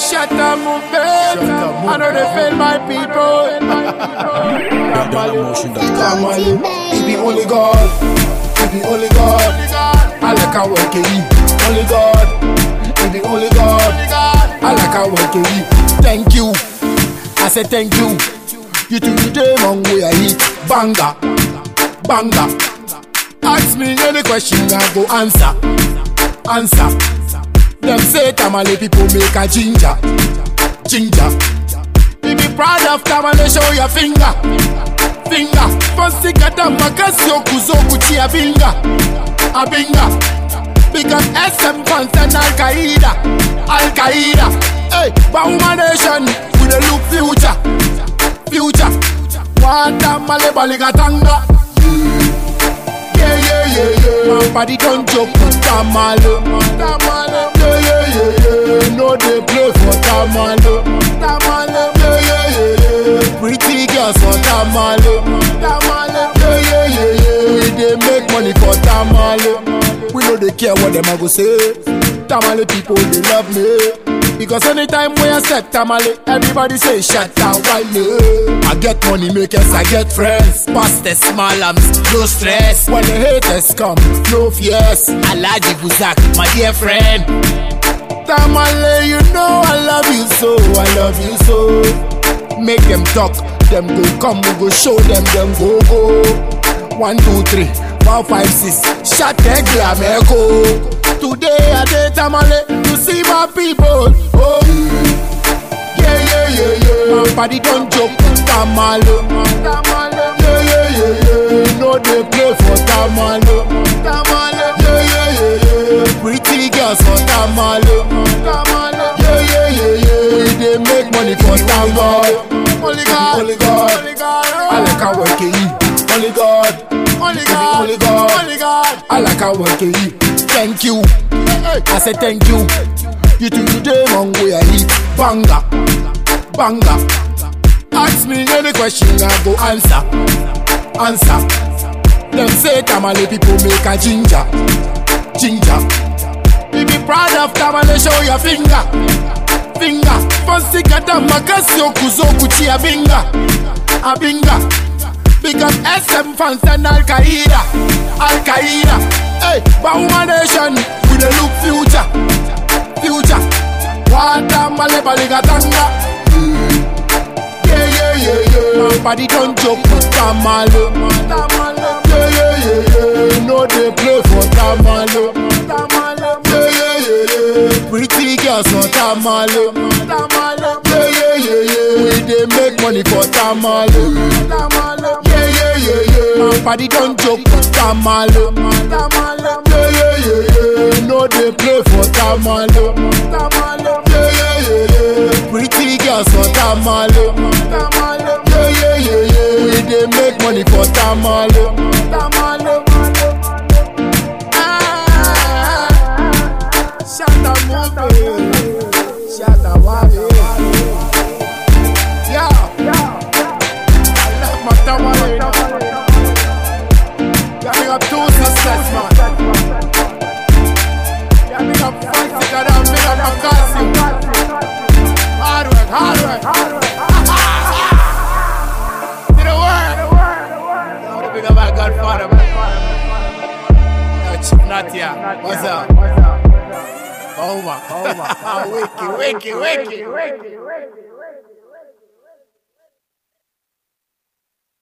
Shut up, move it. I know they fail my people. Kamali, it be only God, it be only God. I like how work it, only God, it be only God. I like how work it. Thank you, I say thank you. You took the day long way I hit, banga, banga. Ask me any question, I go answer, answer. Them say Tamale people make a ginger, ginger. You be proud of Tamale, show your finger, finger. First thing get them makasio kuzoku ti abinga. Because SM fans and Al Qaeda, Al Qaeda. Hey, Bauma Nation, we dey look future, future. One Tamale baligatanga. Yeah, yeah, yeah, yeah. My body don't joke with Tamale. Tamale. Yeah, yeah, yeah, yeah. No, they play for Tamale. Tamale. Yeah, yeah, yeah, yeah. Pretty girls for Tamale. Tamale. Yeah, yeah, yeah, yeah. We they make money for Tamale. We know they care what them go say. Tamale people they love me. Because anytime we accept Tamale, everybody say shut down Wale. I get money makers, I get friends. Past the small arms, no stress. When the haters come, no fears. Alaji Buzak, my dear friend. Tamale, you know I love you so, I love you so. Make them talk, them go come, we go show them, them go go. One, two, three, four, five, six. Shut the glam echo. Today I dey Tamale to see my people. Oh, yeah, yeah, yeah, yeah. My body don't joke. Tamale. Yeah, yeah, yeah, yeah. No, they play for Tamale. Tamale. Only God, only God, only God. I like how work it. Only God, only God, only God, only God. I like how work it. Thank you. I say thank you. You took the day long way I hit. Banga, banga. Ask me any question, I go answer, answer. Them say Tamale people make a ginger, ginger. You be proud of Tamale, show your finger, finger. Them makasio kuzoku chi abinga, abinga. Because SM fans and Al Qaeda, Al Qaeda. Hey, Bauma Nation, we dey look future, future. Wata male baligatanga. Yeah, yeah, yeah, yeah. My body don't joke with. Tamale. Yeah, yeah, yeah, yeah. No, they play for Tamale. Tamale. Girls for Tamale. Yeah, yeah, yeah, yeah. We dey make money for Tamale. Yeah, yeah, yeah, yeah. My body don't joke with Tamale. Yeah, yeah, yeah, yeah. No, they play for Tamale. Yeah, yeah, yeah, yeah. Pretty girls for Tamale. Yeah, yeah, yeah, yeah. We dey make money for. Tamale. Godfather, Chief Natia, what's up? Oma, Oma. Ah, wiki, wiki, wiki.